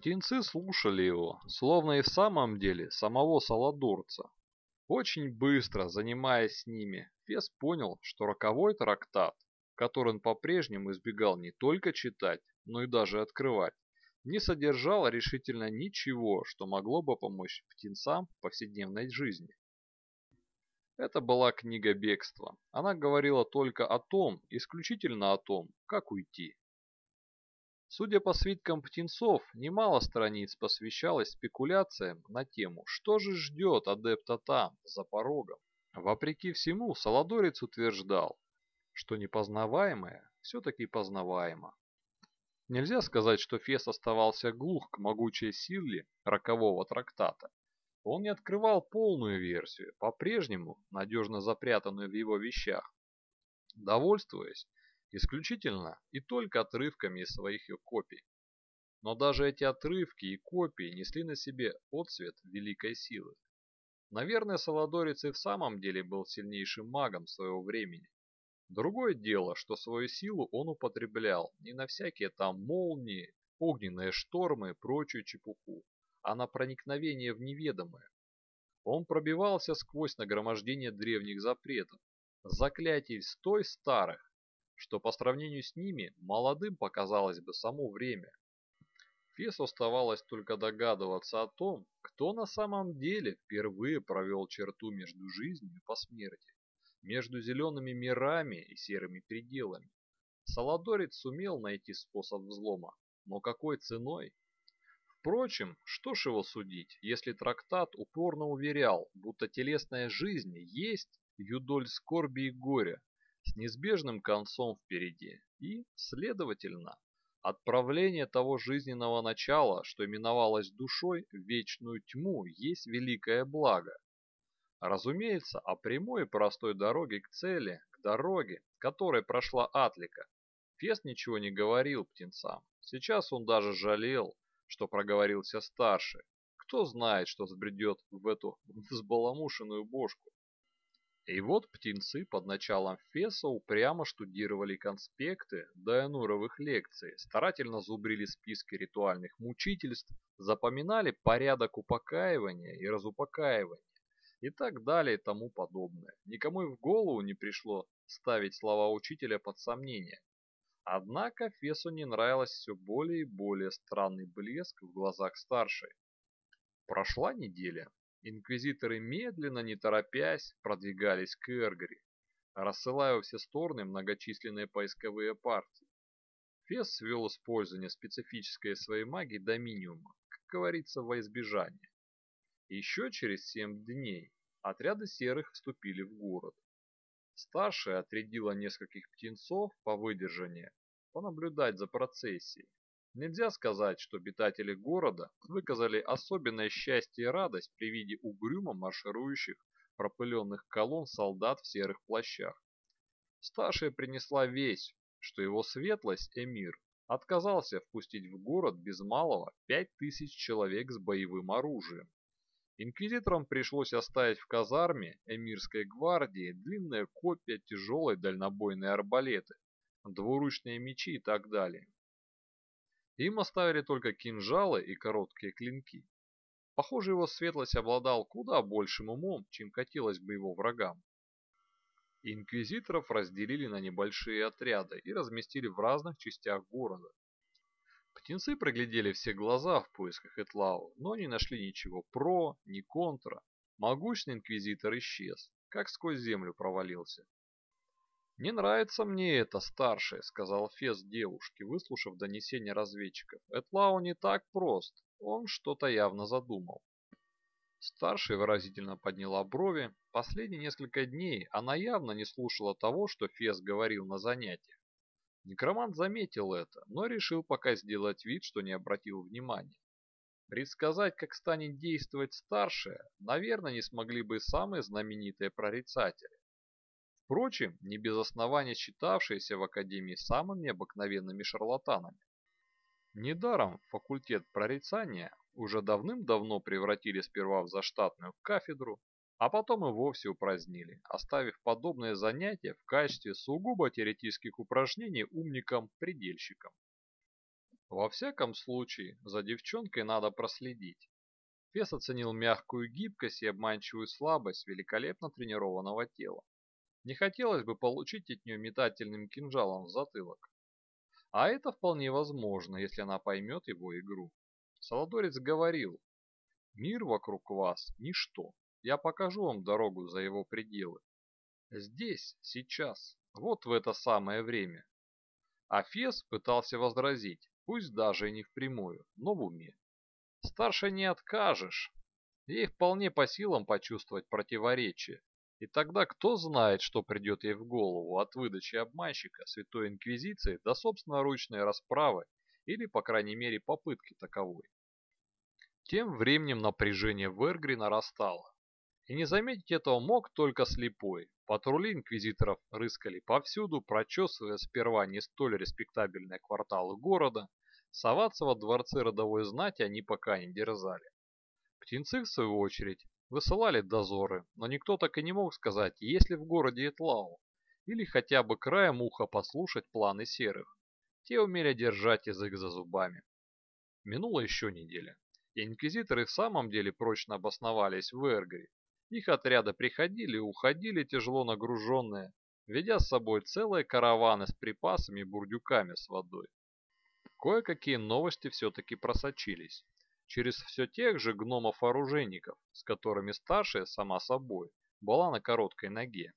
Птенцы слушали его, словно и в самом деле самого Саладорца. Очень быстро, занимаясь с ними, Фес понял, что роковой трактат, который он по-прежнему избегал не только читать, но и даже открывать, не содержал решительно ничего, что могло бы помочь птенцам в повседневной жизни. Это была книга бегства. Она говорила только о том, исключительно о том, как уйти. Судя по свиткам птенцов, немало страниц посвящалось спекуляциям на тему, что же ждет адепта там, за порогом. Вопреки всему, Солодорец утверждал, что непознаваемое все-таки познаваемо. Нельзя сказать, что Фес оставался глух к могучей силе рокового трактата. Он не открывал полную версию, по-прежнему надежно запрятанную в его вещах, довольствуясь исключительно и только отрывками из своих копий. Но даже эти отрывки и копии несли на себе отсвет великой силы. Наверное, Саладорец и в самом деле был сильнейшим магом своего времени. Другое дело, что свою силу он употреблял не на всякие там молнии, огненные штормы и прочую чепуху, а на проникновение в неведомое. Он пробивался сквозь нагромождение древних запретов, заклятий столь старых, что по сравнению с ними молодым показалось бы само время. Фесу оставалось только догадываться о том, кто на самом деле впервые провел черту между жизнью и посмертием между зелеными мирами и серыми пределами. Саладорец сумел найти способ взлома, но какой ценой? Впрочем, что ж его судить, если трактат упорно уверял, будто телесная жизнь есть юдоль скорби и горя с неизбежным концом впереди и, следовательно, отправление того жизненного начала, что именовалось душой, в вечную тьму есть великое благо, Разумеется, о прямой и простой дороге к цели, к дороге, которой прошла Атлика. Фест ничего не говорил птенцам. Сейчас он даже жалел, что проговорился старше. Кто знает, что сбредет в эту взбаламушенную бошку. И вот птенцы под началом Феса упрямо штудировали конспекты Дайонуровых лекций, старательно зубрили списки ритуальных мучительств, запоминали порядок упокаивания и разупокаивания и так далее и тому подобное. Никому и в голову не пришло ставить слова учителя под сомнение. Однако Фесу не нравилось все более и более странный блеск в глазах старшей. Прошла неделя. Инквизиторы медленно, не торопясь, продвигались к Эргари, рассылая во все стороны многочисленные поисковые партии. Фес свел использование специфической своей магии до минимума, как говорится, во избежание. Еще через семь дней отряды серых вступили в город. Старшая отрядила нескольких птенцов по выдержанию понаблюдать за процессией. Нельзя сказать, что обитатели города выказали особенное счастье и радость при виде угрюмо марширующих пропыленных колонн солдат в серых плащах. Старшая принесла весть, что его светлость Эмир отказался впустить в город без малого пять тысяч человек с боевым оружием. Инквизиторам пришлось оставить в казарме эмирской гвардии длинные копья, тяжелые дальнобойные арбалеты, двуручные мечи и так далее. Им оставили только кинжалы и короткие клинки. Похоже, его светлость обладал куда большим умом, чем хотелось бы его врагам. Инквизиторов разделили на небольшие отряды и разместили в разных частях города. Птенцы проглядели все глаза в поисках Этлау, но не нашли ничего про, ни контра. Могучный инквизитор исчез, как сквозь землю провалился. «Не нравится мне это, старшее», — сказал Фес девушке, выслушав донесение разведчиков. «Этлау не так прост, он что-то явно задумал». Старшая выразительно подняла брови. Последние несколько дней она явно не слушала того, что Фес говорил на занятиях. Некромант заметил это, но решил пока сделать вид, что не обратил внимания. Предсказать, как станет действовать старшая, наверное, не смогли бы самые знаменитые прорицатели. Впрочем, не без основания считавшиеся в Академии самыми обыкновенными шарлатанами. Недаром факультет прорицания уже давным-давно превратили сперва в заштатную кафедру, а потом и вовсе упразднили, оставив подобное занятие в качестве сугубо теоретических упражнений умникам-предельщикам. Во всяком случае, за девчонкой надо проследить. Фес оценил мягкую гибкость и обманчивую слабость великолепно тренированного тела. Не хотелось бы получить от нее метательным кинжалом в затылок. А это вполне возможно, если она поймет его игру. Солодорец говорил, «Мир вокруг вас – ничто. Я покажу вам дорогу за его пределы. Здесь, сейчас, вот в это самое время». А Фес пытался возразить, пусть даже и не впрямую, но в уме. Старше не откажешь. Ей вполне по силам почувствовать противоречие. И тогда кто знает, что придет ей в голову от выдачи обманщика Святой Инквизиции до собственноручной расправы или, по крайней мере, попытки таковой. Тем временем напряжение в Эргре нарастало. И не заметить этого мог только слепой. Патрули инквизиторов рыскали повсюду, прочесывая сперва не столь респектабельные кварталы города, соваться во дворцы родовой знати они пока не дерзали. Птенцы, в свою очередь, Высылали дозоры, но никто так и не мог сказать, есть ли в городе Этлау, или хотя бы краем уха послушать планы серых. Те умели держать язык за зубами. Минула еще неделя, и инквизиторы в самом деле прочно обосновались в Эргаре. Их отряды приходили и уходили тяжело нагруженные, ведя с собой целые караваны с припасами и бурдюками с водой. Кое-какие новости все-таки просочились через все тех же гномов-оружейников, с которыми старшая, сама собой, была на короткой ноге.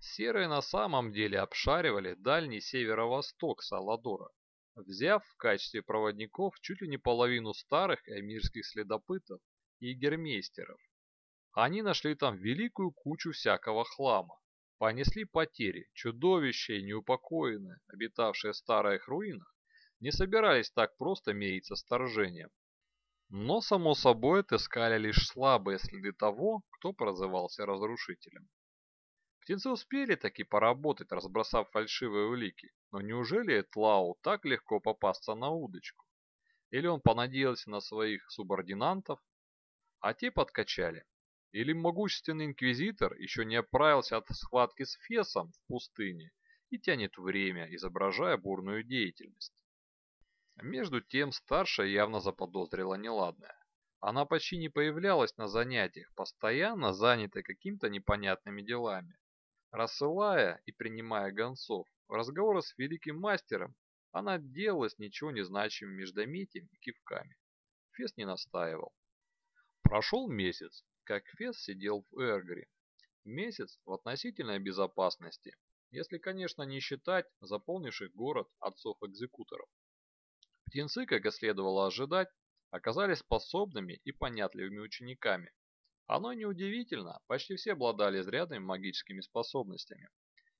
Серые на самом деле обшаривали дальний северо-восток Саладора, взяв в качестве проводников чуть ли не половину старых эмирских следопытов и гермейстеров. Они нашли там великую кучу всякого хлама, понесли потери, чудовища и неупокоенные, обитавшие в старых руинах, не собирались так просто мириться с вторжением но, само собой, отыскали лишь слабые следы того, кто прозывался разрушителем. Птенцы успели таки поработать, разбросав фальшивые улики, но неужели Этлау так легко попасться на удочку? Или он понадеялся на своих субординантов, а те подкачали? Или могущественный инквизитор еще не оправился от схватки с Фесом в пустыне и тянет время, изображая бурную деятельность? Между тем старшая явно заподозрила неладное. Она почти не появлялась на занятиях, постоянно занятая какими-то непонятными делами. Рассылая и принимая гонцов, разговоры с великим мастером она делалась ничего не значимым междометием и кивками. Фес не настаивал. Прошел месяц, как Фес сидел в Эргре. Месяц в относительной безопасности, если, конечно, не считать заполнивших город отцов-экзекуторов. Птенцы, как и следовало ожидать, оказались способными и понятливыми учениками. Оно неудивительно, почти все обладали изрядными магическими способностями.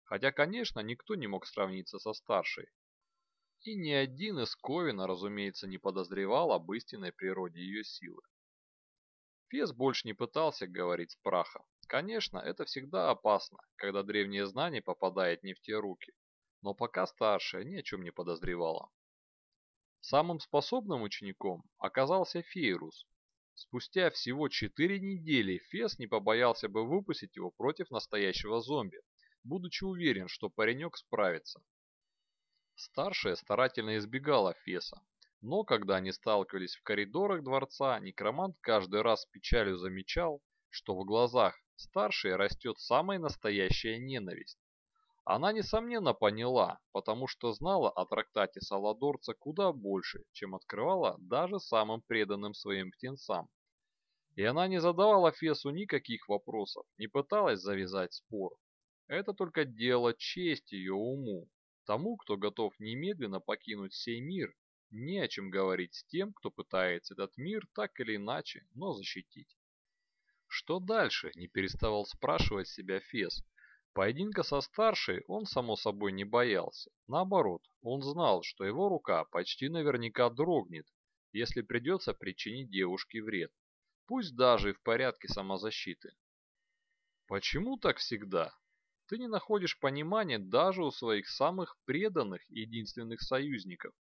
Хотя, конечно, никто не мог сравниться со старшей. И ни один из Ковина, разумеется, не подозревал об истинной природе ее силы. Фес больше не пытался говорить с прахом. Конечно, это всегда опасно, когда древнее знание попадает не в те руки. Но пока старшая ни о чем не подозревала. Самым способным учеником оказался Фейрус. Спустя всего четыре недели Фес не побоялся бы выпустить его против настоящего зомби, будучи уверен, что паренек справится. Старшая старательно избегала Феса, но когда они сталкивались в коридорах дворца, некромант каждый раз с печалью замечал, что в глазах старшей растет самая настоящая ненависть. Она, несомненно, поняла, потому что знала о трактате Саладорца куда больше, чем открывала даже самым преданным своим птенцам. И она не задавала Фесу никаких вопросов, не пыталась завязать спор. Это только дело чести ее уму. Тому, кто готов немедленно покинуть сей мир, не о чем говорить с тем, кто пытается этот мир так или иначе, но защитить. Что дальше, не переставал спрашивать себя Фес, Поединка со старшей он, само собой, не боялся. Наоборот, он знал, что его рука почти наверняка дрогнет, если придется причинить девушке вред, пусть даже и в порядке самозащиты. Почему так всегда? Ты не находишь понимания даже у своих самых преданных и единственных союзников.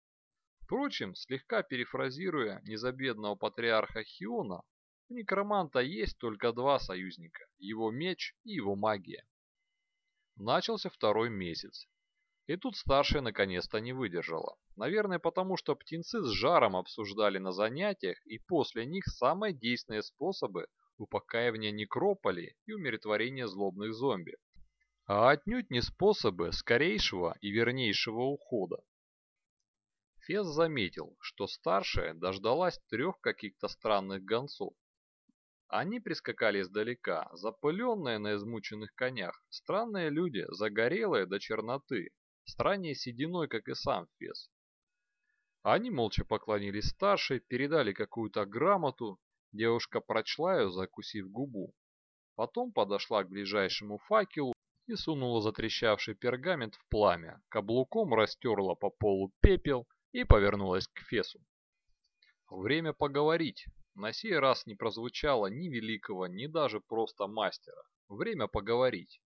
Впрочем, слегка перефразируя незабедного патриарха Хиона, у некроманта есть только два союзника – его меч и его магия. Начался второй месяц. И тут старшая наконец-то не выдержала. Наверное, потому что птенцы с жаром обсуждали на занятиях и после них самые действенные способы упокаивания некрополей и умиротворения злобных зомби. А отнюдь не способы скорейшего и вернейшего ухода. Фес заметил, что старшая дождалась трех каких-то странных гонцов. Они прискакали издалека, запыленные на измученных конях, странные люди, загорелые до черноты, с ранней сединой, как и сам Фес. Они молча поклонились старшей, передали какую-то грамоту, девушка прочла ее, закусив губу. Потом подошла к ближайшему факелу и сунула затрещавший пергамент в пламя, каблуком растерла по полу пепел и повернулась к Фесу. Время поговорить. На сей раз не прозвучало ни великого, ни даже просто мастера. Время поговорить.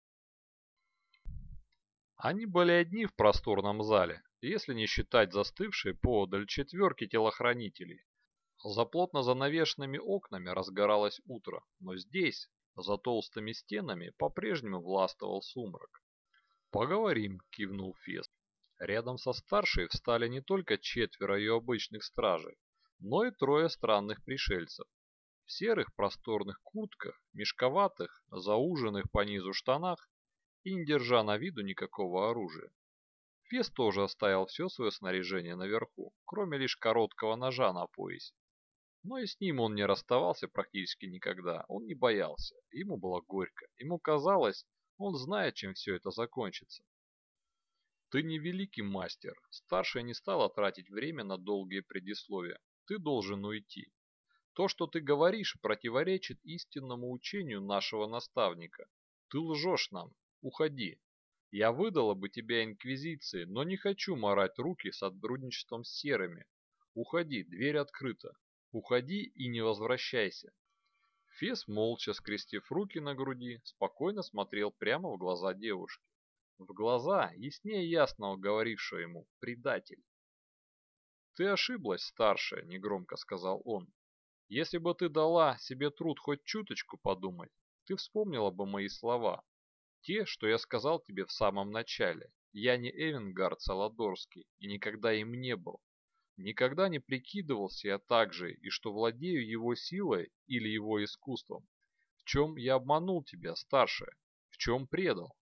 Они были одни в просторном зале, если не считать застывшей поодаль четверки телохранителей. За плотно занавешенными окнами разгоралось утро, но здесь, за толстыми стенами, по-прежнему властвовал сумрак. «Поговорим», — кивнул Фест. Рядом со старшей встали не только четверо ее обычных стражей, но и трое странных пришельцев. В серых просторных куртках, мешковатых, зауженных по низу штанах и не держа на виду никакого оружия. Фес тоже оставил все свое снаряжение наверху, кроме лишь короткого ножа на поясе. Но и с ним он не расставался практически никогда, он не боялся, ему было горько, ему казалось, он знает, чем все это закончится. Ты не великий мастер, старшая не стала тратить время на долгие предисловия, ты должен уйти. То, что ты говоришь, противоречит истинному учению нашего наставника. Ты лжешь нам, Уходи. Я выдала бы тебя Инквизиции, но не хочу морать руки сотрудничеством с серыми. Уходи, дверь открыта. Уходи и не возвращайся. Фес, молча скрестив руки на груди, спокойно смотрел прямо в глаза девушки. В глаза, яснее ясного говорившего ему, предатель. «Ты ошиблась, старшая», — негромко сказал он. «Если бы ты дала себе труд хоть чуточку подумать, ты вспомнила бы мои слова, те, что я сказал тебе в самом начале. Я не Эвенгард Саладорский и никогда им не был. Никогда не прикидывался я так же, и что владею его силой или его искусством. В чем я обманул тебя, старшая? В чем предал?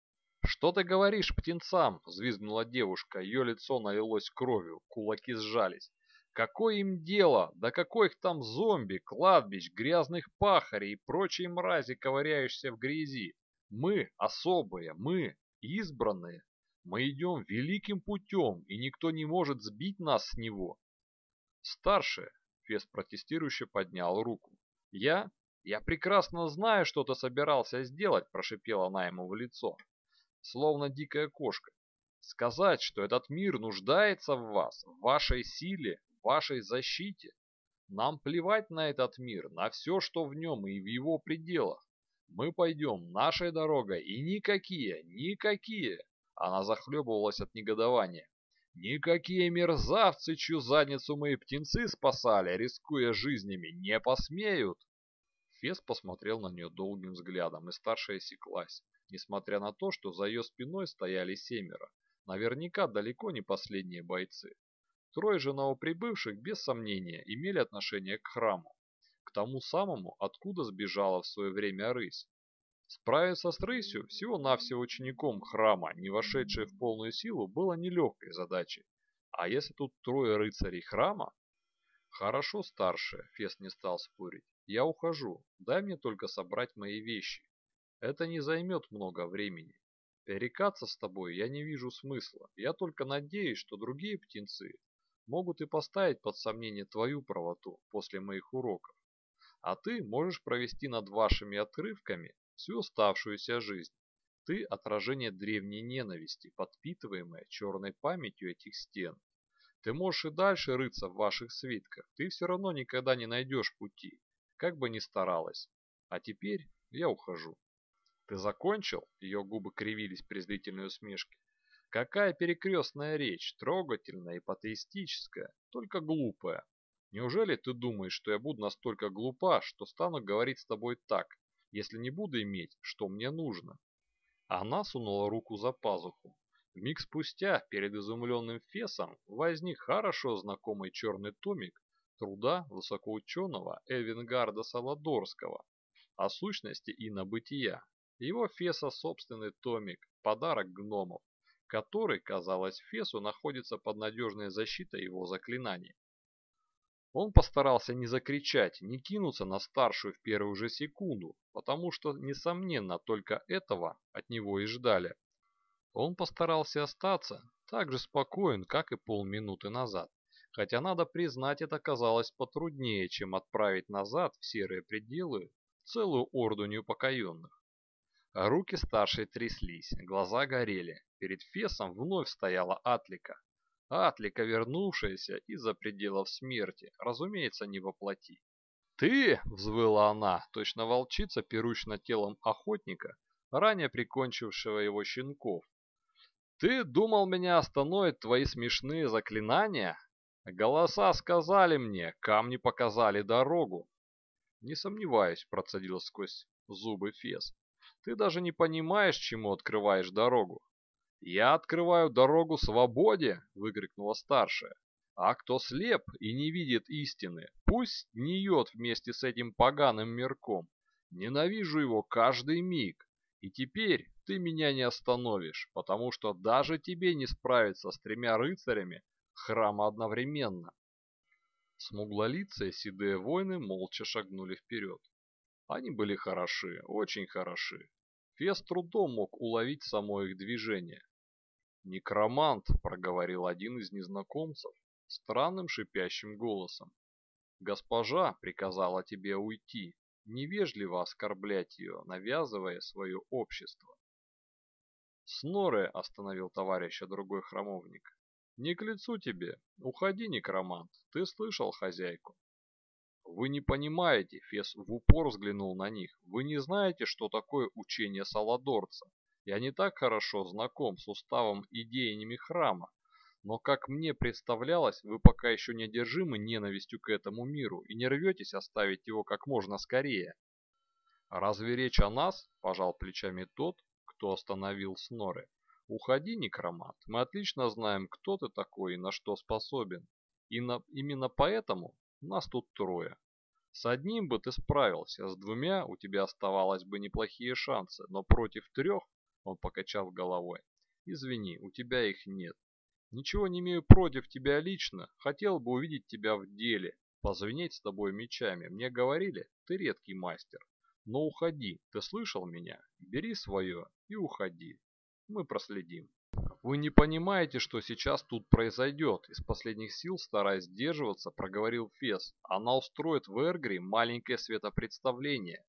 «Что ты говоришь птенцам?» – взвизгнула девушка. Ее лицо налилось кровью, кулаки сжались. «Какое им дело? Да какой их там зомби, кладбищ, грязных пахарей и прочие мрази, ковыряющиеся в грязи? Мы особые, мы избранные. Мы идем великим путем, и никто не может сбить нас с него. Старшая, Фес протестирующе поднял руку. Я? Я прекрасно знаю, что ты собирался сделать, прошипела она ему в лицо, словно дикая кошка. Сказать, что этот мир нуждается в вас, в вашей силе, в вашей защите. Нам плевать на этот мир, на все, что в нем и в его пределах. Мы пойдем нашей дорогой, и никакие, никакие, она захлебывалась от негодования, никакие мерзавцы, чью задницу мои птенцы спасали, рискуя жизнями, не посмеют. Фес посмотрел на нее долгим взглядом, и старшая осеклась, несмотря на то, что за ее спиной стояли семеро, наверняка далеко не последние бойцы. Трое же новоприбывших, без сомнения, имели отношение к храму тому самому, откуда сбежала в свое время рысь. Справиться с рысью, всего-навсего учеником храма, не вошедшей в полную силу, было нелегкой задачей. А если тут трое рыцарей храма? Хорошо, старшая, Фес не стал спорить. Я ухожу, дай мне только собрать мои вещи. Это не займет много времени. Перекаться с тобой я не вижу смысла. Я только надеюсь, что другие птенцы могут и поставить под сомнение твою правоту после моих уроков а ты можешь провести над вашими отрывками всю оставшуюся жизнь. Ты – отражение древней ненависти, подпитываемое черной памятью этих стен. Ты можешь и дальше рыться в ваших свитках, ты все равно никогда не найдешь пути, как бы ни старалась. А теперь я ухожу. Ты закончил? Ее губы кривились презрительной усмешки. Какая перекрестная речь, трогательная и патеистическая, только глупая. Неужели ты думаешь, что я буду настолько глупа, что стану говорить с тобой так, если не буду иметь, что мне нужно?» Она сунула руку за пазуху. Миг спустя перед изумленным Фесом возник хорошо знакомый черный томик труда высокоученого Эвенгарда Саладорского о сущности и на бытия. Его Феса собственный томик «Подарок гномов», который, казалось, Фесу находится под надежной защитой его заклинаний. Он постарался не закричать, не кинуться на старшую в первую же секунду, потому что, несомненно, только этого от него и ждали. Он постарался остаться так же спокоен, как и полминуты назад. Хотя, надо признать, это казалось потруднее, чем отправить назад в серые пределы целую орду неупокоенных. Руки старшей тряслись, глаза горели. Перед Фесом вновь стояла Атлика. Атлика, вернувшаяся из-за пределов смерти, разумеется, не воплоти. «Ты!» — взвыла она, точно волчица, пирущна телом охотника, ранее прикончившего его щенков. «Ты думал, меня остановят твои смешные заклинания? Голоса сказали мне, камни показали дорогу». «Не сомневаюсь», — процедил сквозь зубы Фес. Ты даже не понимаешь, чему открываешь дорогу. «Я открываю дорогу свободе!» — выкрикнула старшая. «А кто слеп и не видит истины, пусть гниет вместе с этим поганым мирком. Ненавижу его каждый миг. И теперь ты меня не остановишь, потому что даже тебе не справиться с тремя рыцарями храма одновременно». Смуглолицые седые воины молча шагнули вперед. Они были хороши, очень хороши. Фес трудом мог уловить само их движение. «Некромант», — проговорил один из незнакомцев странным шипящим голосом. «Госпожа приказала тебе уйти, невежливо оскорблять ее, навязывая свое общество». «Сноре», — остановил товарища другой храмовник. «Не к лицу тебе. Уходи, некромант. Ты слышал хозяйку?» Вы не понимаете, Фес в упор взглянул на них. Вы не знаете, что такое учение Саладорца. Я не так хорошо знаком с уставом и идеями храма, но, как мне представлялось, вы пока еще не одержимы ненавистью к этому миру и не рветесь оставить его как можно скорее. Разве речь о нас? Пожал плечами тот, кто остановил Сноры. Уходи, некромат, мы отлично знаем, кто ты такой и на что способен. И на... именно поэтому нас тут трое. С одним бы ты справился, с двумя у тебя оставалось бы неплохие шансы, но против трех, он покачал головой, извини, у тебя их нет. Ничего не имею против тебя лично, хотел бы увидеть тебя в деле, позвенеть с тобой мечами. Мне говорили, ты редкий мастер. Но уходи, ты слышал меня? Бери свое и уходи. Мы проследим. «Вы не понимаете, что сейчас тут произойдет?» Из последних сил, стараясь сдерживаться, проговорил Фес. «Она устроит в Эргри маленькое светопредставление.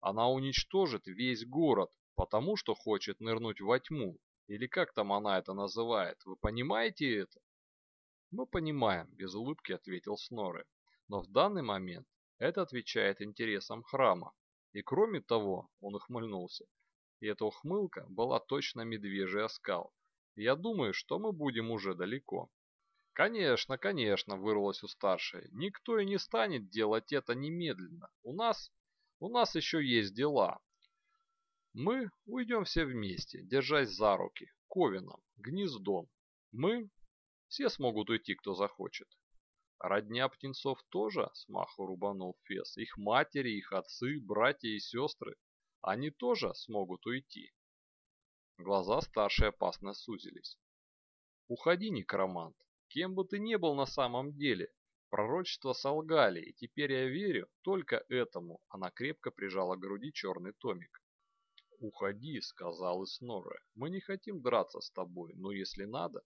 Она уничтожит весь город, потому что хочет нырнуть во тьму. Или как там она это называет? Вы понимаете это?» «Мы понимаем», — без улыбки ответил Сноры. «Но в данный момент это отвечает интересам храма. И кроме того, он ухмыльнулся, и эта ухмылка была точно медвежий оскал. Я думаю, что мы будем уже далеко. Конечно, конечно, вырвалось у старшей. Никто и не станет делать это немедленно. У нас, у нас еще есть дела. Мы уйдем все вместе, держась за руки, ковином, гнездом. Мы, все смогут уйти, кто захочет. Родня птенцов тоже, смаху рубанул Фес. Их матери, их отцы, братья и сестры. Они тоже смогут уйти. Глаза старшей опасно сузились. «Уходи, некромант. Кем бы ты ни был на самом деле, пророчества солгали, и теперь я верю только этому». Она крепко прижала к груди черный томик. «Уходи», — сказал Иснорре. «Мы не хотим драться с тобой, но если надо...»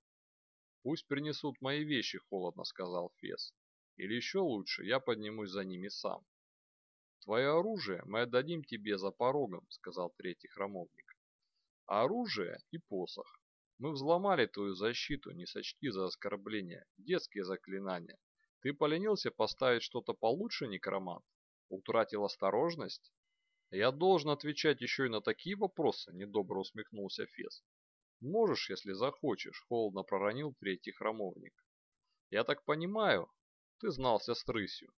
«Пусть принесут мои вещи», — холодно сказал Фес. «Или еще лучше, я поднимусь за ними сам». «Твое оружие мы отдадим тебе за порогом», — сказал третий храмовник оружие и посох. Мы взломали твою защиту, не сочти за оскорбление, детские заклинания. Ты поленился поставить что-то получше, некромант? Утратил осторожность? Я должен отвечать еще и на такие вопросы, недобро усмехнулся Фес. Можешь, если захочешь, холодно проронил третий храмовник. Я так понимаю, ты знался с рысью.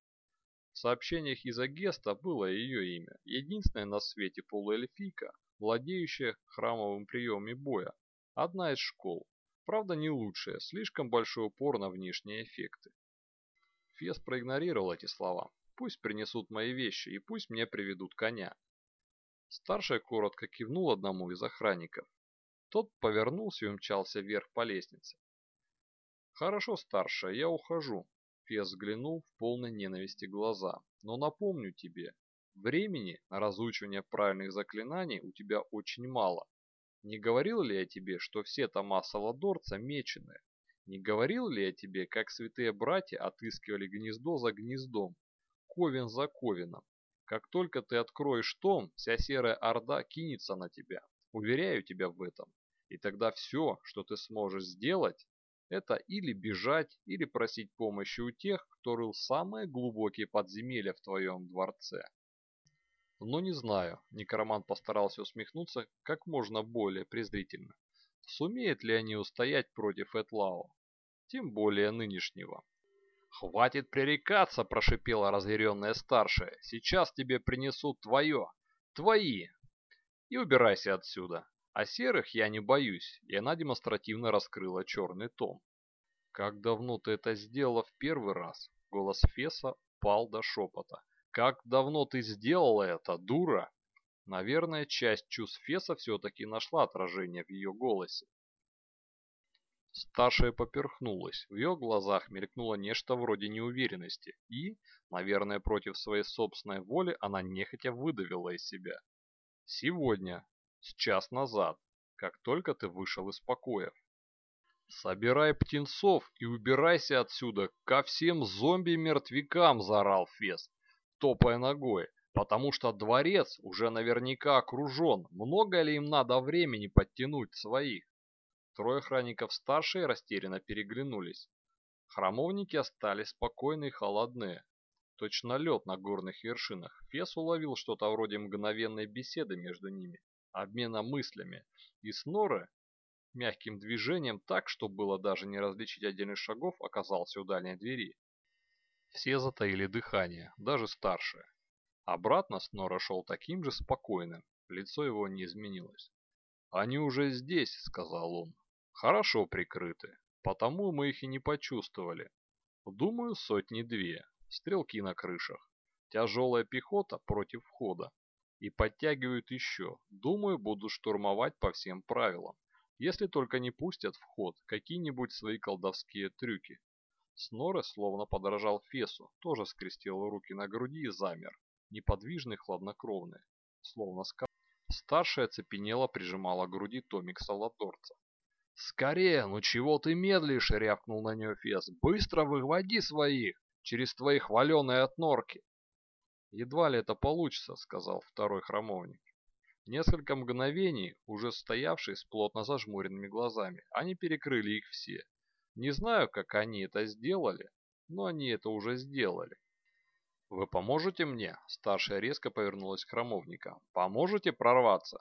В сообщениях из Агеста было ее имя, единственная на свете полуэльфийка, владеющая храмовым приемами боя. Одна из школ. Правда не лучшая, слишком большой упор на внешние эффекты. Фес проигнорировал эти слова. Пусть принесут мои вещи и пусть мне приведут коня. Старшая коротко кивнул одному из охранников. Тот повернулся и умчался вверх по лестнице. «Хорошо, старшая, я ухожу», — Фес взглянул в полной ненависти глаза. «Но напомню тебе, времени на разучивание правильных заклинаний у тебя очень мало. Не говорил ли я тебе, что все тома Саладорца меченые? Не говорил ли я тебе, как святые братья отыскивали гнездо за гнездом, ковен за ковеном? Как только ты откроешь том, вся серая орда кинется на тебя. Уверяю тебя в этом. И тогда все, что ты сможешь сделать, это или бежать, или просить помощи у тех, кто рыл самые глубокие подземелья в твоем дворце. Но не знаю, некромант постарался усмехнуться как можно более презрительно. Сумеют ли они устоять против Этлао? Тем более нынешнего. «Хватит пререкаться!» – прошипела разъяренная старшая. «Сейчас тебе принесут твое! Твои! И убирайся отсюда!» А серых я не боюсь, и она демонстративно раскрыла черный том. «Как давно ты это сделала в первый раз?» Голос Феса пал до шепота. Как давно ты сделала это, дура? Наверное, часть чувств Феса все-таки нашла отражение в ее голосе. Старшая поперхнулась, в ее глазах мелькнуло нечто вроде неуверенности, и, наверное, против своей собственной воли она нехотя выдавила из себя. «Сегодня, с час назад, как только ты вышел из покоев. «Собирай птенцов и убирайся отсюда, ко всем зомби-мертвякам!» – заорал Фес топая ногой, потому что дворец уже наверняка окружен. Много ли им надо времени подтянуть своих? Трое охранников старшие растерянно переглянулись. Храмовники остались спокойные и холодные. Точно лед на горных вершинах. Фес уловил что-то вроде мгновенной беседы между ними, обмена мыслями, и Сноры мягким движением так, что было даже не различить отдельных шагов, оказался у дальней двери. Все затаили дыхание, даже старшие. Обратно Снора шел таким же спокойным, лицо его не изменилось. «Они уже здесь», — сказал он. «Хорошо прикрыты, потому мы их и не почувствовали. Думаю, сотни-две, стрелки на крышах, тяжелая пехота против входа. И подтягивают еще. Думаю, будут штурмовать по всем правилам, если только не пустят в ход какие-нибудь свои колдовские трюки. Снора словно подражал Фесу, тоже скрестил руки на груди и замер, неподвижный, хладнокровный, словно скал. Старшая цепенела, прижимала к груди томик Салаторца. «Скорее, ну чего ты медлишь?» — рявкнул на нее Фес. «Быстро выводи своих, через твои хваленые отнорки!» «Едва ли это получится», — сказал второй храмовник. Несколько мгновений, уже стоявшие с плотно зажмуренными глазами, они перекрыли их все. Не знаю, как они это сделали, но они это уже сделали. «Вы поможете мне?» Старшая резко повернулась к храмовникам. «Поможете прорваться?»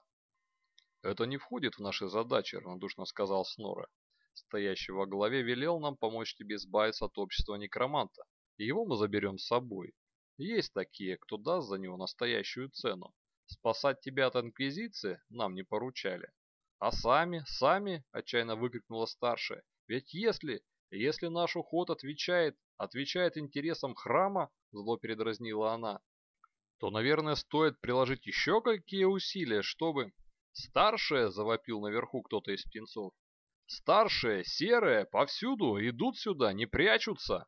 «Это не входит в наши задачи», — равнодушно сказал Снора. «Стоящий во главе велел нам помочь тебе избавиться от общества некроманта, его мы заберем с собой. Есть такие, кто даст за него настоящую цену. Спасать тебя от Инквизиции нам не поручали». «А сами, сами?» — отчаянно выкрикнула старшая. Ведь если, если наш уход отвечает, отвечает интересам храма, зло передразнила она, то, наверное, стоит приложить еще какие усилия, чтобы... Старшие, завопил наверху кто-то из птенцов. Старшие, серые, повсюду, идут сюда, не прячутся.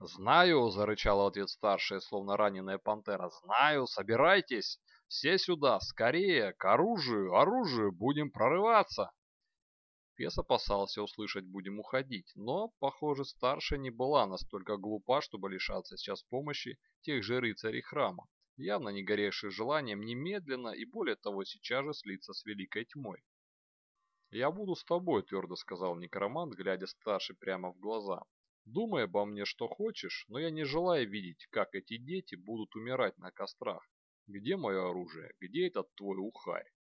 «Знаю», — зарычала ответ старшая, словно раненая пантера. «Знаю, собирайтесь! Все сюда, скорее, к оружию, оружию, будем прорываться!» Фес опасался услышать «будем уходить», но, похоже, старшая не была настолько глупа, чтобы лишаться сейчас помощи тех же рыцарей храма, явно не горевших желанием немедленно и более того сейчас же слиться с великой тьмой. «Я буду с тобой», — твердо сказал некромант, глядя старший прямо в глаза. «Думай обо мне, что хочешь, но я не желаю видеть, как эти дети будут умирать на кострах. Где мое оружие? Где этот твой ухарь?»